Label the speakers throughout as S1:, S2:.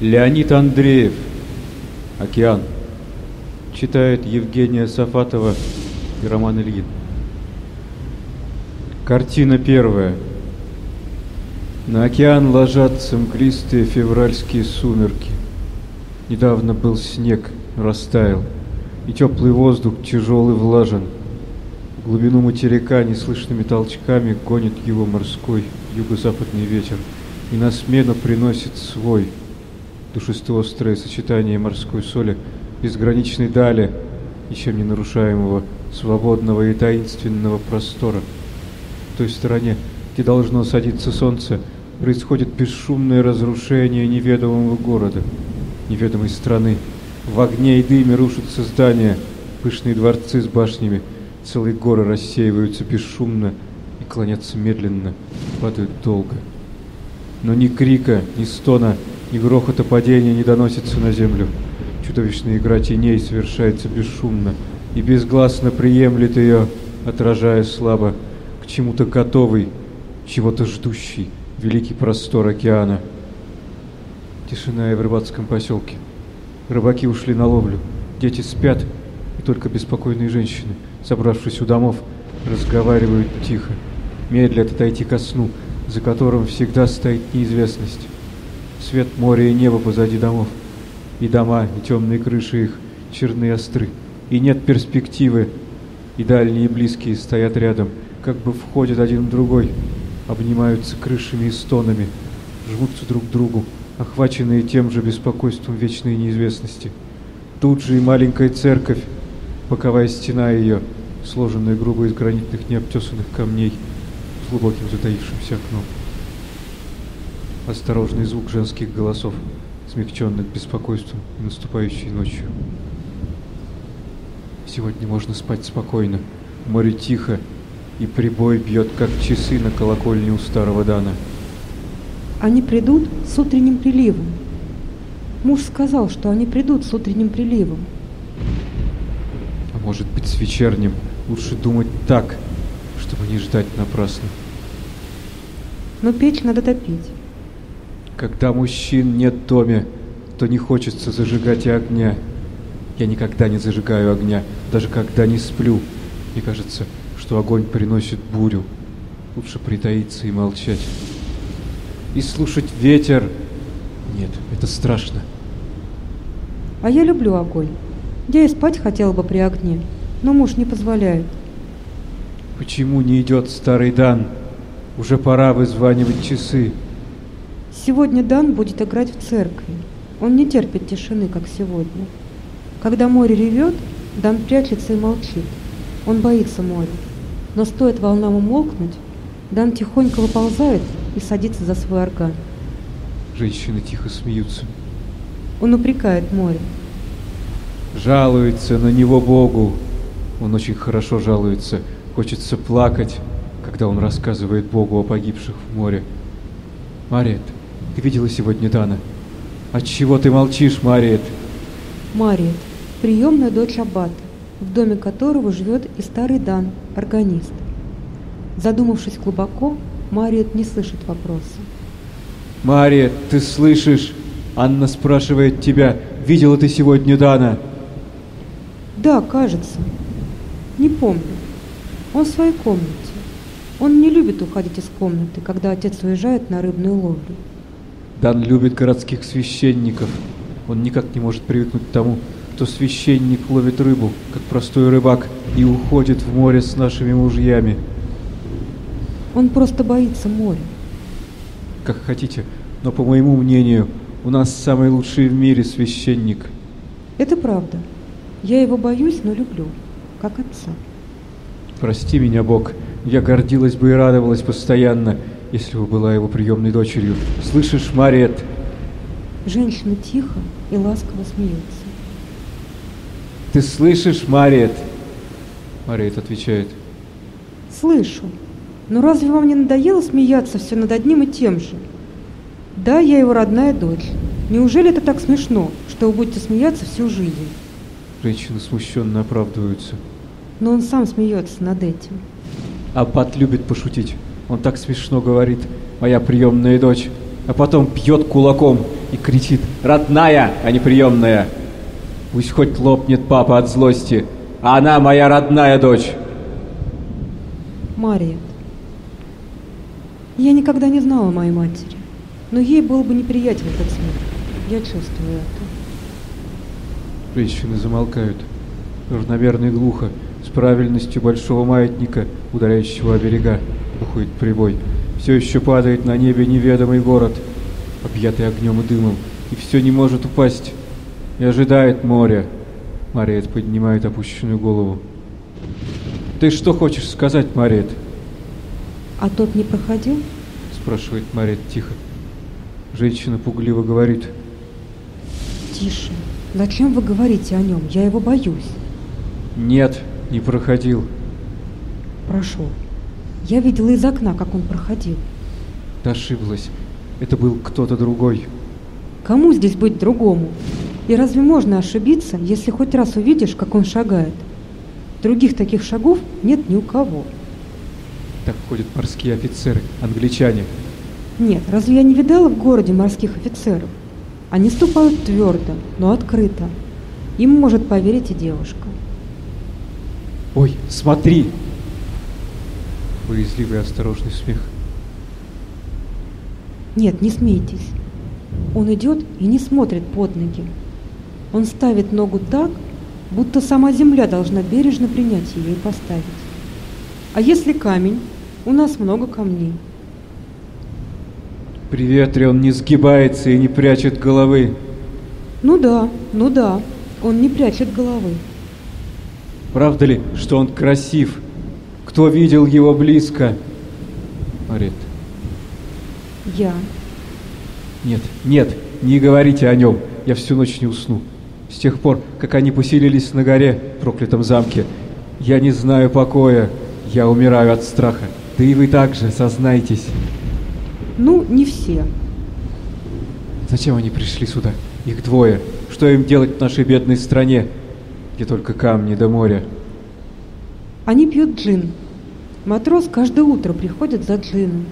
S1: Леонид Андреев. Океан. Читает Евгения Сафатова и Роман Ильин. Картина первая. На океан ложатся мглистые февральские сумерки. Недавно был снег, растаял, и теплый воздух тяжелый влажен. В глубину материка неслышными толчками гонит его морской юго-западный ветер, и на смену приносит свой – душисто-острое сочетание морской соли, безграничной дали, ничем не нарушаемого, свободного и таинственного простора. В той стороне, где должно садиться солнце, происходит бесшумное разрушение неведомого города, неведомой страны. В огне и дыме рушатся здания, пышные дворцы с башнями, целые горы рассеиваются бесшумно и клонятся медленно, падают долго. Но ни крика, ни стона, и грохота падения не доносится на землю. Чудовищная игра теней совершается бесшумно и безгласно приемлет ее, отражая слабо к чему-то готовый, чего-то ждущий великий простор океана. Тишина и в рыбацком поселке. Рыбаки ушли на ловлю, дети спят, и только беспокойные женщины, собравшись у домов, разговаривают тихо, медлят отойти ко сну, за которым всегда стоит неизвестность. Свет моря и небо позади домов. И дома, и темные крыши их черны и остры. И нет перспективы. И дальние и близкие стоят рядом, как бы входят один в другой, обнимаются крышами и стонами, жмутся друг к другу, охваченные тем же беспокойством вечной неизвестности. Тут же и маленькая церковь, боковая стена ее, сложенная грубо из гранитных необтесанных камней, с глубоким затаившимся окном осторожный звук женских голосов, смягченных беспокойством и наступающей ночью. Сегодня можно спать спокойно, море тихо, и прибой бьет, как часы на колокольне у старого Дана.
S2: Они придут с утренним приливом. Муж сказал, что они придут с утренним приливом.
S1: А может быть, с вечерним. Лучше думать так, чтобы не ждать напрасно.
S2: Но печь надо топить.
S1: Когда мужчин нет в доме, то не хочется зажигать и огня. Я никогда не зажигаю огня, даже когда не сплю. Мне кажется, что огонь приносит бурю. Лучше притаиться и молчать. И слушать ветер. Нет, это страшно.
S2: А я люблю огонь. Я и спать хотела бы при огне, но муж не позволяет.
S1: Почему не идет старый Дан? Уже пора вызванивать часы.
S2: Сегодня Дан будет играть в церкви. Он не терпит тишины, как сегодня. Когда море ревет, Дан прячется и молчит. Он боится моря. Но стоит волнам умолкнуть, Дан тихонько выползает и садится за свой орган.
S1: Женщины тихо смеются.
S2: Он упрекает море.
S1: Жалуется на него Богу. Он очень хорошо жалуется. Хочется плакать, когда он рассказывает Богу о погибших в море. Мария, ты видела сегодня Дана? От чего ты молчишь, Мариет?
S2: Мариет, приемная дочь Аббата, в доме которого живет и старый Дан, органист. Задумавшись глубоко, Мариет не слышит вопроса.
S1: Мариет, ты слышишь? Анна спрашивает тебя, видела ты сегодня Дана?
S2: Да, кажется. Не помню. Он в своей комнате. Он не любит уходить из комнаты, когда отец уезжает на рыбную ловлю.
S1: Дан любит городских священников. Он никак не может привыкнуть к тому, что священник ловит рыбу, как простой рыбак, и уходит в море с нашими мужьями.
S2: Он просто боится моря.
S1: Как хотите, но по моему мнению, у нас самый лучший в мире священник.
S2: Это правда. Я его боюсь, но люблю, как отца.
S1: Прости меня, Бог. Я гордилась бы и радовалась постоянно, если бы была его приемной дочерью. Слышишь, Мариет?
S2: Женщина тихо и ласково смеется.
S1: Ты слышишь, Мариет? Мариет отвечает.
S2: Слышу. Но разве вам не надоело смеяться все над одним и тем же? Да, я его родная дочь. Неужели это так смешно, что вы будете смеяться всю жизнь?
S1: Женщины смущенно оправдываются.
S2: Но он сам смеется над этим.
S1: Аббат любит пошутить. Он так смешно говорит, моя приемная дочь, а потом пьет кулаком и кричит «Родная, а не приемная!» Пусть хоть лопнет папа от злости, а она моя родная дочь.
S2: Мария. Я никогда не знала моей матери, но ей был бы неприятен этот смех. Я чувствую это.
S1: Женщины замолкают. Равномерно и глухо, с правильностью большого маятника, ударяющего о берега, уходит прибой. Все еще падает на небе неведомый город, объятый огнем и дымом, и все не может упасть. И ожидает море. Мариет поднимает опущенную голову. Ты что хочешь сказать, Мариет?
S2: А тот не проходил?
S1: Спрашивает Мариет тихо. Женщина пугливо говорит.
S2: Тише. Зачем вы говорите о нем? Я его боюсь.
S1: Нет, не проходил.
S2: Прошел. Я видела из окна, как он проходил.
S1: Ты ошиблась. Это был кто-то другой.
S2: Кому здесь быть другому? И разве можно ошибиться, если хоть раз увидишь, как он шагает? Других таких шагов нет ни у кого.
S1: Так ходят морские офицеры, англичане.
S2: Нет, разве я не видала в городе морских офицеров? Они ступают твердо, но открыто. Им может поверить и девушка.
S1: Ой, смотри! Боязливый осторожный смех.
S2: Нет, не смейтесь. Он идет и не смотрит под ноги. Он ставит ногу так, будто сама земля должна бережно принять ее и поставить. А если камень? У нас много камней.
S1: При ветре он не сгибается и не прячет головы.
S2: Ну да, ну да, он не прячет головы.
S1: Правда ли, что он красив? Кто видел его близко? Марет.
S2: Я.
S1: Нет, нет, не говорите о нем. Я всю ночь не усну. С тех пор, как они поселились на горе, проклятом замке, я не знаю покоя. Я умираю от страха. Да и вы также, сознайтесь.
S2: Ну, не все.
S1: Зачем они пришли сюда? Их двое. Что им делать в нашей бедной стране, где только камни до моря?
S2: Они пьют джин. Матрос каждое утро приходит за джином.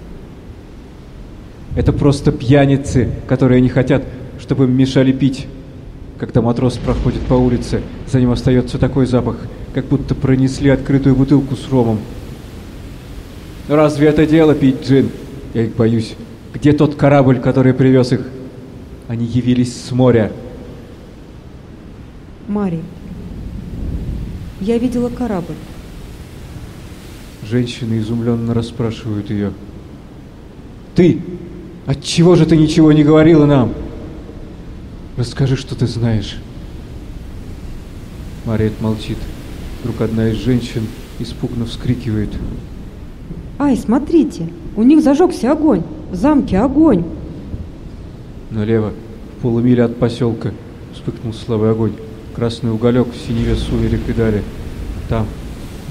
S1: Это просто пьяницы, которые не хотят, чтобы им мешали пить. Когда матрос проходит по улице, за ним остается такой запах, как будто пронесли открытую бутылку с ромом. Разве это дело пить джин? Я их боюсь. Где тот корабль, который привез их? Они явились с моря.
S2: Мари, я видела корабль.
S1: Женщины изумленно расспрашивают ее. Ты! Отчего же ты ничего не говорила нам? Расскажи, что ты знаешь. Мариет молчит. Вдруг одна из женщин испуганно вскрикивает.
S2: Ай, смотрите, у них зажегся огонь. В замке огонь.
S1: Налево, в полумиле от поселка, вспыхнул слабый огонь. Красный уголек в синеве сумерек и дали. Там,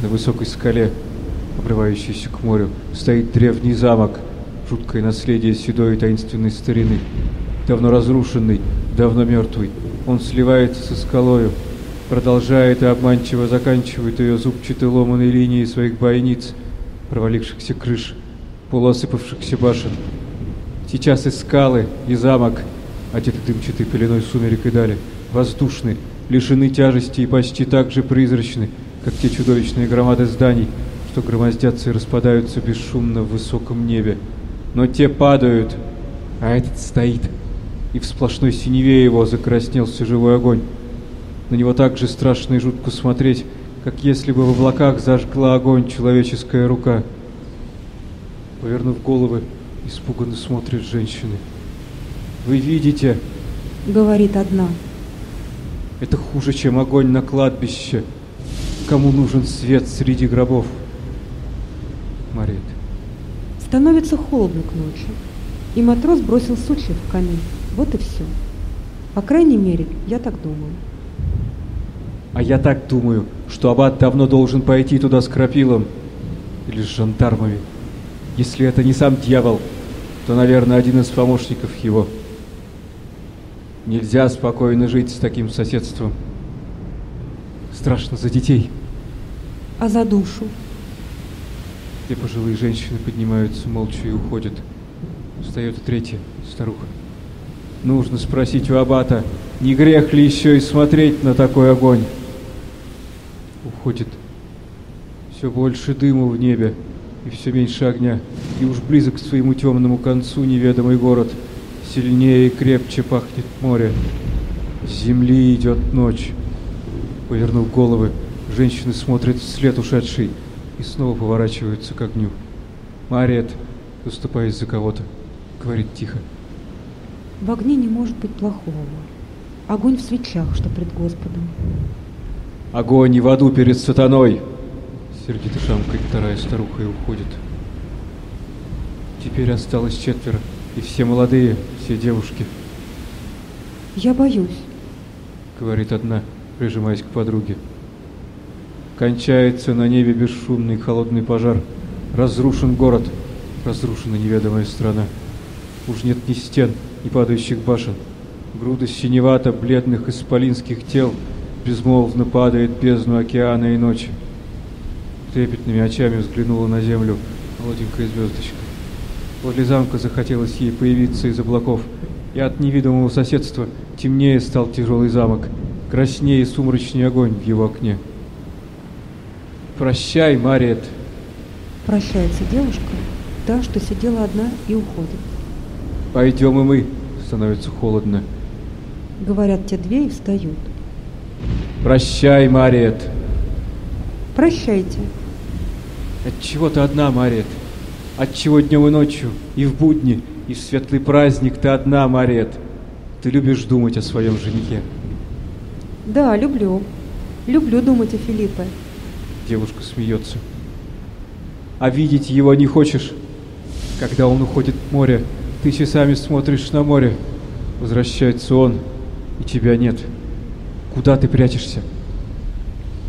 S1: на высокой скале, обрывающейся к морю, стоит древний замок, жуткое наследие седой и таинственной старины. Давно разрушенный, давно мертвый. Он сливается со скалою, продолжает и обманчиво заканчивает ее зубчатой ломаной линией своих бойниц, провалившихся крыш, полуосыпавшихся башен. Сейчас и скалы, и замок, одеты дымчатой пеленой сумерек и дали, воздушны, лишены тяжести и почти так же призрачны, как те чудовищные громады зданий, что громоздятся и распадаются бесшумно в высоком небе. Но те падают, а этот стоит, и в сплошной синеве его закраснелся живой огонь. На него так же страшно и жутко смотреть, как если бы в облаках зажгла огонь человеческая рука. Повернув головы, испуганно смотрят женщины. «Вы видите?»
S2: — говорит одна.
S1: «Это хуже, чем огонь на кладбище. Кому нужен свет среди гробов?» Марит.
S2: Становится холодно к ночи, и матрос бросил сучья в камин. Вот и все. По крайней мере, я так думаю.
S1: А я так думаю, что аббат давно должен пойти туда с крапилом или с жандармами. Если это не сам дьявол, то, наверное, один из помощников его. Нельзя спокойно жить с таким соседством. Страшно за детей.
S2: А за душу?
S1: Две пожилые женщины поднимаются молча и уходят. Встает третья, старуха. Нужно спросить у аббата, не грех ли еще и смотреть на такой огонь. Уходит. Все больше дыма в небе и все меньше огня, и уж близок к своему темному концу неведомый город. Сильнее и крепче пахнет море. С земли идет ночь. Повернув головы, женщины смотрят вслед ушедшей и снова поворачиваются к огню. Мариет, заступаясь за кого-то, говорит тихо.
S2: В огне не может быть плохого. Огонь в свечах, что пред Господом.
S1: Огонь и в аду перед сатаной! Сердито шамкает вторая старуха и уходит. Теперь осталось четверо, и все молодые, все девушки.
S2: Я боюсь,
S1: говорит одна, прижимаясь к подруге. Кончается на небе бесшумный холодный пожар. Разрушен город, разрушена неведомая страна. Уж нет ни стен, ни падающих башен. Груда синевато бледных исполинских тел безмолвно падает бездну океана и ночи. Трепетными очами взглянула на землю молоденькая звездочка. Возле замка захотелось ей появиться из облаков, и от невидимого соседства темнее стал тяжелый замок, краснее сумрачный огонь в его окне. «Прощай, Мариет!»
S2: прощается девушка, та, что сидела одна и уходит.
S1: «Пойдем и мы!» Становится холодно.
S2: Говорят те две и встают.
S1: «Прощай, Мариет!»
S2: Прощайте.
S1: Отчего ты одна, Мариет? Отчего днем и ночью, и в будни, и в светлый праздник ты одна, Мариет? Ты любишь думать о своем женихе?
S2: Да, люблю. Люблю думать о Филиппе.
S1: Девушка смеется. А видеть его не хочешь? Когда он уходит в море, ты часами смотришь на море. Возвращается он, и тебя нет. Куда ты прячешься?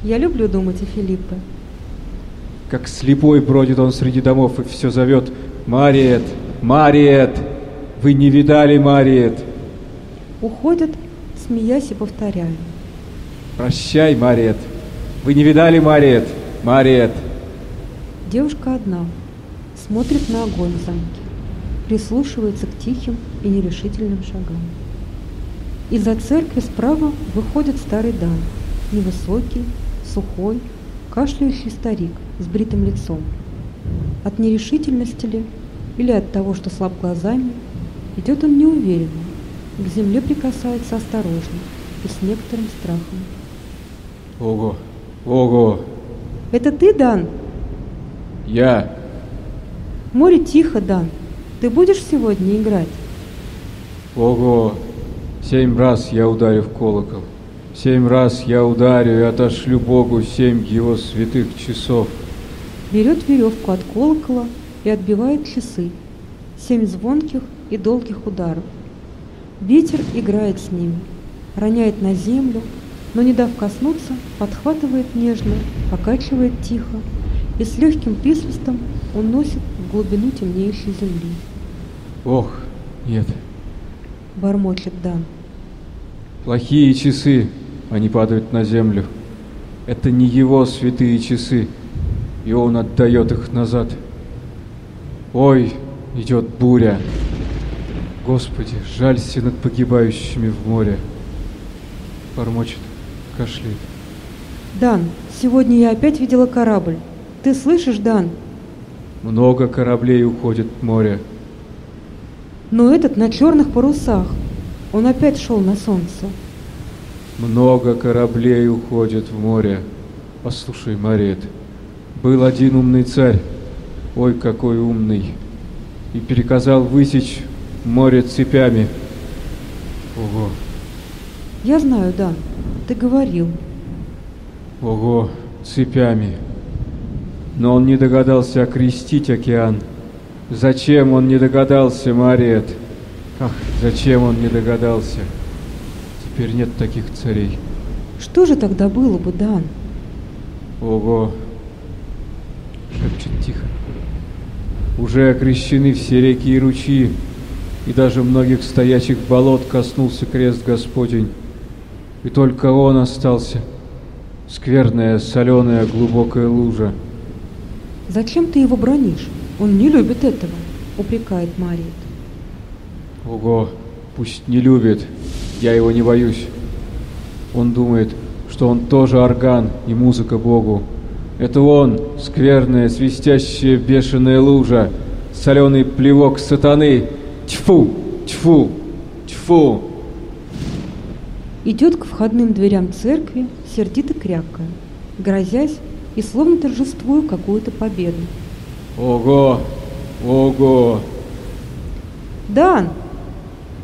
S2: Я люблю думать о Филиппе.
S1: Как слепой бродит он среди домов и все зовет «Мариет! Мариет! Вы не видали Мариет?»
S2: Уходят, смеясь и повторяя.
S1: «Прощай, Мариет! Вы не видали Мариет? Мариет!»
S2: Девушка одна, смотрит на огонь в замке, прислушивается к тихим и нерешительным шагам. Из-за церкви справа выходит старый Дан, невысокий, сухой, кашляющий старик с бритым лицом. От нерешительности ли, или от того, что слаб глазами, идет он неуверенно, к земле прикасается осторожно и с некоторым страхом.
S1: Ого, ого!
S2: Это ты, Дан?
S1: Я.
S2: Море тихо, Дан. Ты будешь сегодня играть?
S1: Ого! Семь раз я ударю в колокол. Семь раз я ударю и отошлю Богу семь его святых часов.
S2: Берет веревку от колокола и отбивает часы. Семь звонких и долгих ударов. Ветер играет с ними, роняет на землю, но не дав коснуться, подхватывает нежно, покачивает тихо и с легким присвистом уносит в глубину темнеющей земли.
S1: Ох, нет.
S2: Бормочет Дан.
S1: Плохие часы, они падают на землю. Это не его святые часы, и он отдает их назад. Ой, идет буря. Господи, жалься над погибающими в море. Бормочет, кашляет.
S2: Дан, сегодня я опять видела корабль. Ты слышишь, Дан?
S1: Много кораблей уходит в море.
S2: Но этот на черных парусах. Он опять шел на солнце.
S1: Много кораблей уходит в море. Послушай, Марет, был один умный царь, ой, какой умный, и переказал высечь море цепями. Ого.
S2: Я знаю, да, ты говорил.
S1: Ого, цепями. Но он не догадался окрестить океан. Зачем он не догадался, Мариет? Ах, зачем он не догадался? Теперь нет таких царей.
S2: Что же тогда было бы, Дан?
S1: Ого, шепчет тихо. Уже окрещены все реки и ручьи, и даже многих стоячих болот коснулся крест Господень. И только он остался, скверная, соленая, глубокая лужа.
S2: Зачем ты его бронишь? Он не любит этого, упрекает Мариет.
S1: Ого, Пусть не любит, я его не боюсь. Он думает, что он тоже орган и музыка Богу. Это он, скверная, свистящая, бешеная лужа, соленый плевок сатаны. Тьфу, тьфу, тьфу.
S2: Идет к входным дверям церкви, сердито крякая, грозясь и словно торжествуя какую-то победу.
S1: Ого, ого,
S2: «Дан!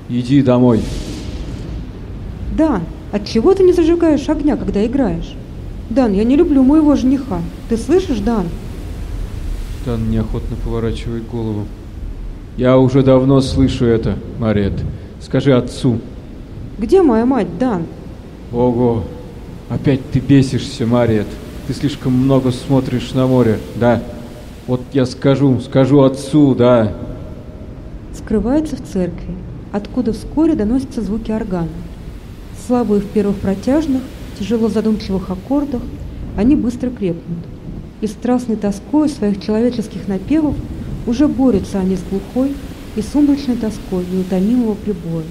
S1: иди домой.
S2: Дан, отчего ты не зажигаешь огня, когда играешь? Дан, я не люблю моего жениха. Ты слышишь, Дан?»
S1: Дан неохотно поворачивает голову. Я уже давно слышу это, Марет. Скажи отцу.
S2: «Где моя мать, Дан?»
S1: Ого, опять ты бесишься, Марет. Ты слишком много смотришь на море, да? Вот я скажу, скажу отцу, да.
S2: Скрывается в церкви, откуда вскоре доносятся звуки органа. Слабые в первых протяжных, тяжело задумчивых аккордах, они быстро крепнут. И страстной тоской своих человеческих напевов уже борются они с глухой и сумрачной тоской неутомимого прибоя.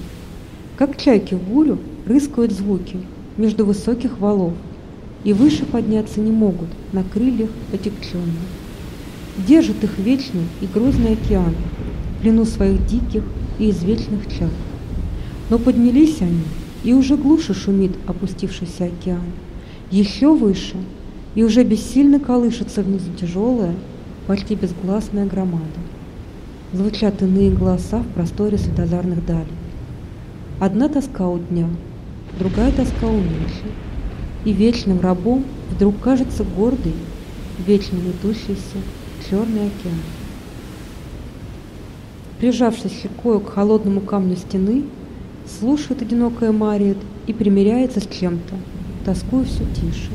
S2: Как чайки в бурю рыскают звуки между высоких валов, и выше подняться не могут на крыльях отягченных. Держит их вечный и грозный океан, в плену своих диких и извечных чад. Но поднялись они, и уже глуше шумит опустившийся океан. Еще выше, и уже бессильно колышется внизу тяжелая, почти безгласная громада. Звучат иные голоса в просторе светозарных далей. Одна тоска у дня, другая тоска у ночи. И вечным рабом вдруг кажется гордый, вечно метущийся черный океан. Прижавшись щекою к холодному камню стены, слушает одинокая Мариет и примиряется с чем-то, тоскуя все тише.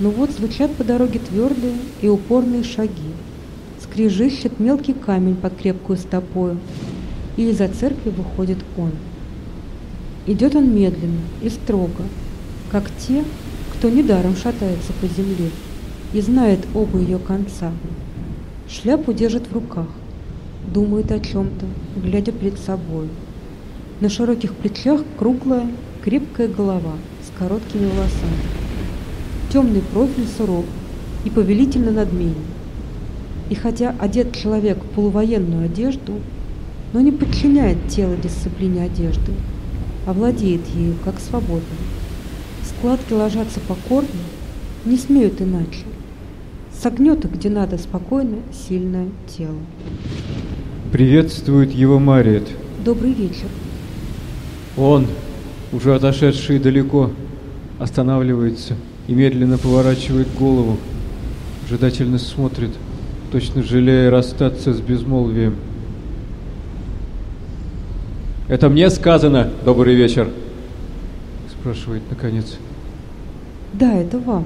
S2: Но вот звучат по дороге твердые и упорные шаги. Скрежещет мелкий камень под крепкую стопою, и из-за церкви выходит он. Идет он медленно и строго, как те, кто недаром шатается по земле и знает оба ее конца. Шляпу держит в руках, думает о чем-то, глядя перед собой. На широких плечах круглая, крепкая голова с короткими волосами. Темный профиль суров и повелительно надменен. И хотя одет человек в полувоенную одежду, но не подчиняет тело дисциплине одежды, а владеет ею как свободно. Складки ложатся покорно, не смеют иначе. Согнет их, где надо, спокойно, сильное тело.
S1: Приветствует его Мариет.
S2: Добрый вечер.
S1: Он, уже отошедший далеко, останавливается и медленно поворачивает голову, ожидательно смотрит, точно жалея расстаться с безмолвием. «Это мне сказано, добрый вечер?» спрашивает наконец.
S2: Да, это вам.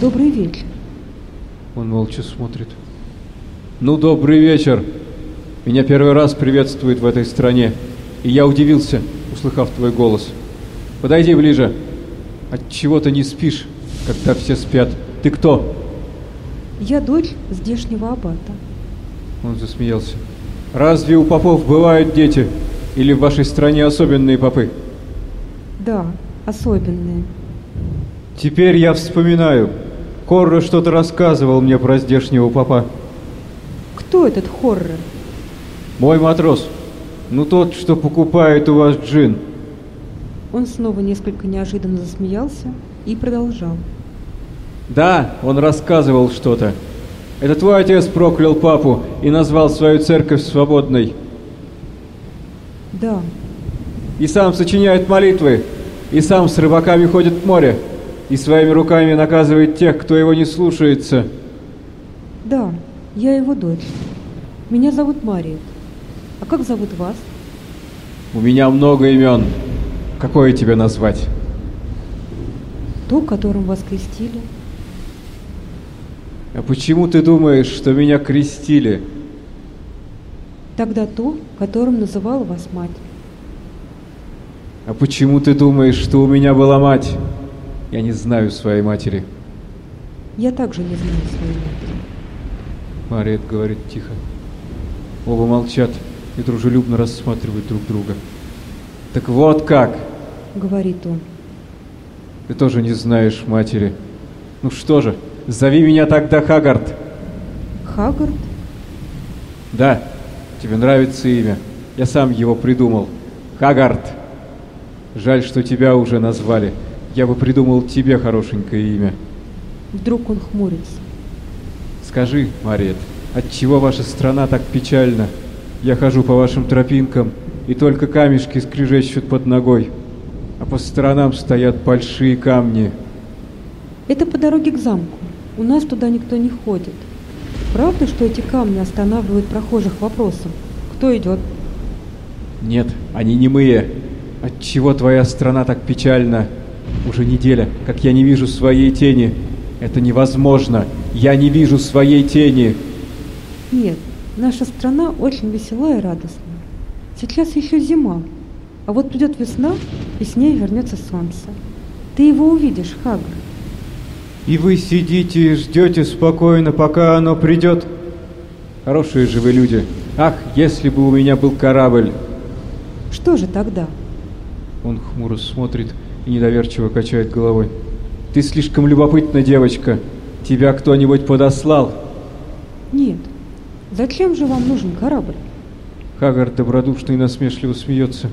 S2: Добрый вечер.
S1: Он молча смотрит. Ну, добрый вечер. Меня первый раз приветствует в этой стране. И я удивился, услыхав твой голос. Подойди ближе. От чего ты не спишь, когда все спят? Ты кто?
S2: Я дочь здешнего аббата.
S1: Он засмеялся. Разве у попов бывают дети? Или в вашей стране особенные попы?
S2: Да, особенные.
S1: Теперь я вспоминаю. Корра что-то рассказывал мне про здешнего папа.
S2: Кто этот Хоррор?
S1: Мой матрос. Ну тот, что покупает у вас джин.
S2: Он снова несколько неожиданно засмеялся и продолжал.
S1: Да, он рассказывал что-то. Это твой отец проклял папу и назвал свою церковь свободной.
S2: Да,
S1: И сам сочиняет молитвы, и сам с рыбаками ходит в море, и своими руками наказывает тех, кто его не слушается.
S2: да, я его дочь. Меня зовут Мариет. А как зовут вас?
S1: У меня много имен. Какое тебе назвать?
S2: То, которым вас крестили.
S1: А почему ты думаешь, что меня крестили?
S2: Тогда то, которым называла вас мать.
S1: А почему ты думаешь, что у меня была мать? Я не знаю своей матери.
S2: Я также не знаю своей матери.
S1: Мариет говорит тихо. Оба молчат и дружелюбно рассматривают друг друга. Так вот как,
S2: говорит он.
S1: ты тоже не знаешь матери. Ну что же, зови меня тогда Хагард.
S2: Хагард?
S1: Да, тебе нравится имя. Я сам его придумал. Хагард. Жаль, что тебя уже назвали. Я бы придумал тебе хорошенькое имя.
S2: Вдруг он хмурится.
S1: Скажи, Мариет, отчего ваша страна так печальна? Я хожу по вашим тропинкам, и только камешки скрежещут под ногой, а по сторонам стоят большие камни.
S2: Это по дороге к замку. У нас туда никто не ходит. Правда, что эти камни останавливают прохожих вопросом? Кто идет?
S1: Нет, они немые. Отчего твоя страна так печальна? Уже неделя, как я не вижу своей тени. Это невозможно. Я не вижу своей тени.
S2: Нет, наша страна очень весела и радостна. Сейчас еще зима, а вот придет весна, и с ней вернется солнце. Ты его увидишь, Хагр.
S1: И вы сидите и ждете спокойно, пока оно придет? Хорошие же вы люди. Ах, если бы у меня был корабль.
S2: Что же тогда?
S1: Он хмуро смотрит и недоверчиво качает головой. Ты слишком любопытна, девочка. Тебя кто-нибудь подослал?
S2: Нет. Зачем же вам нужен корабль?
S1: Хагар добродушно и насмешливо смеется.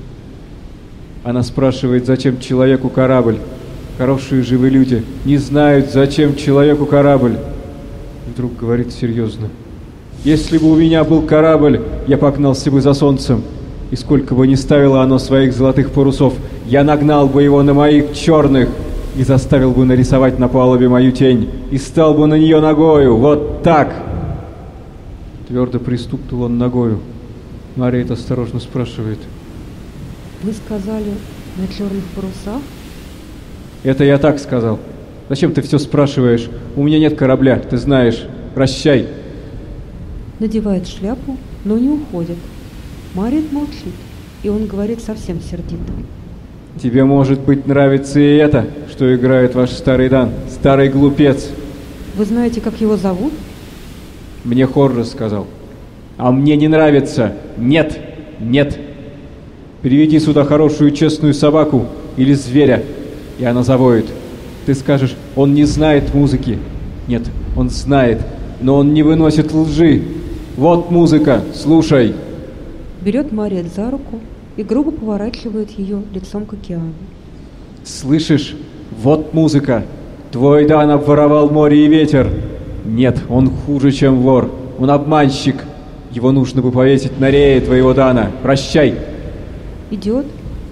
S1: Она спрашивает, зачем человеку корабль. Хорошие живые люди не знают, зачем человеку корабль. Вдруг говорит серьезно. Если бы у меня был корабль, я погнался бы за солнцем. И сколько бы ни ставило оно своих золотых парусов, я нагнал бы его на моих черных и заставил бы нарисовать на палубе мою тень, и стал бы на нее ногою, вот так. Твердо пристукнул он ногою. Мария осторожно спрашивает.
S2: Вы сказали на черных парусах?
S1: Это я так сказал. Зачем ты все спрашиваешь? У меня нет корабля, ты знаешь. Прощай.
S2: Надевает шляпу, но не уходит. Марит молчит, и он говорит совсем сердито.
S1: Тебе, может быть, нравится и это, что играет ваш старый Дан, старый глупец.
S2: Вы знаете, как его зовут?
S1: Мне Хоррор сказал. А мне не нравится. Нет, нет. Приведи сюда хорошую честную собаку или зверя, и она завоет. Ты скажешь, он не знает музыки. Нет, он знает, но он не выносит лжи. Вот музыка, слушай.
S2: Берет Мариет за руку и грубо поворачивает ее лицом к океану.
S1: Слышишь? Вот музыка. Твой Дан обворовал море и ветер. Нет, он хуже, чем вор. Он обманщик. Его нужно бы повесить на рее твоего Дана. Прощай.
S2: Идет,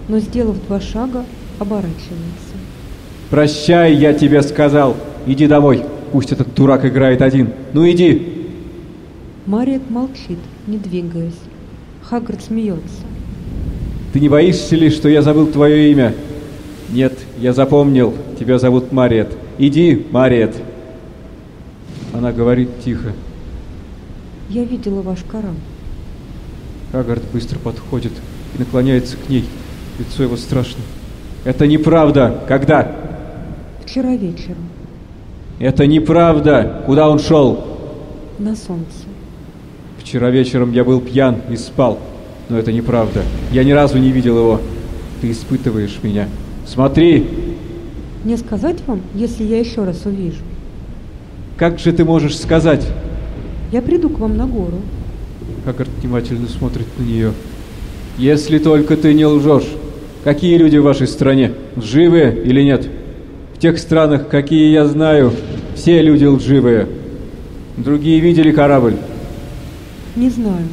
S2: но, сделав два шага, оборачивается.
S1: Прощай, я тебе сказал. Иди домой. Пусть этот дурак играет один. Ну иди.
S2: Мариет молчит, не двигаясь. Хагрид смеется.
S1: Ты не боишься ли, что я забыл твое имя? Нет, я запомнил. Тебя зовут Мариет. Иди, Мариет. Она говорит тихо.
S2: Я видела ваш корабль.
S1: Хагард быстро подходит и наклоняется к ней. Лицо его страшно. Это неправда. Когда?
S2: Вчера вечером.
S1: Это неправда. Куда он шел?
S2: На солнце.
S1: Вчера вечером я был пьян и спал. Но это неправда. Я ни разу не видел его. Ты испытываешь меня. Смотри!
S2: Мне сказать вам, если я еще раз увижу?
S1: Как же ты можешь сказать?
S2: Я приду к вам на гору.
S1: Хагард внимательно смотрит на нее. Если только ты не лжешь. Какие люди в вашей стране? Лживые или нет? В тех странах, какие я знаю, все люди лживые. Другие видели корабль?
S2: Не знаю.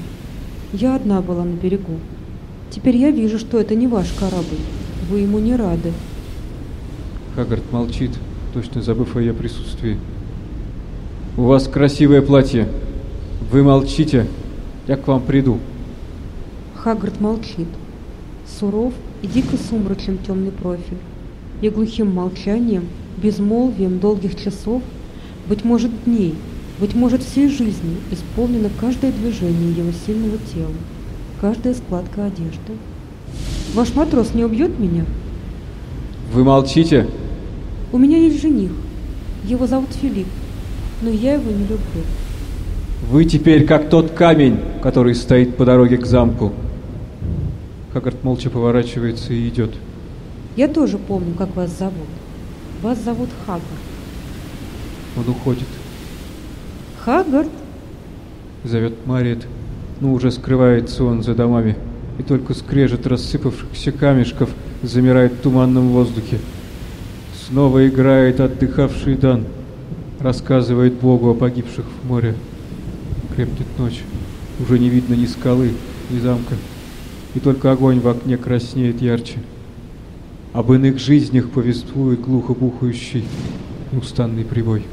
S2: Я одна была на берегу. Теперь я вижу, что это не ваш корабль. Вы ему не рады.
S1: Хагард молчит, точно забыв о ее присутствии. У вас красивое платье. Вы молчите. Я к вам приду.
S2: Хаггард молчит. Суров и дико сумрачен темный профиль. И глухим молчанием, безмолвием долгих часов, быть может дней, быть может всей жизни, исполнено каждое движение его сильного тела, каждая складка одежды. Ваш матрос не убьет меня?
S1: Вы молчите?
S2: У меня есть жених. Его зовут Филипп, но я его не люблю.
S1: Вы теперь как тот камень, который стоит по дороге к замку. Хаггард молча поворачивается и идет.
S2: Я тоже помню, как вас зовут. Вас зовут Хаггард.
S1: Он уходит.
S2: Хаггард?
S1: Зовет Мариет, но уже скрывается он за домами, и только скрежет рассыпавшихся камешков замирает в туманном воздухе. Снова играет отдыхавший Дан, рассказывает Богу о погибших в море. Крепнет ночь, уже не видно ни скалы, ни замка, и только огонь в окне краснеет ярче. Об иных жизнях повествует глухо бухающий, неустанный прибой.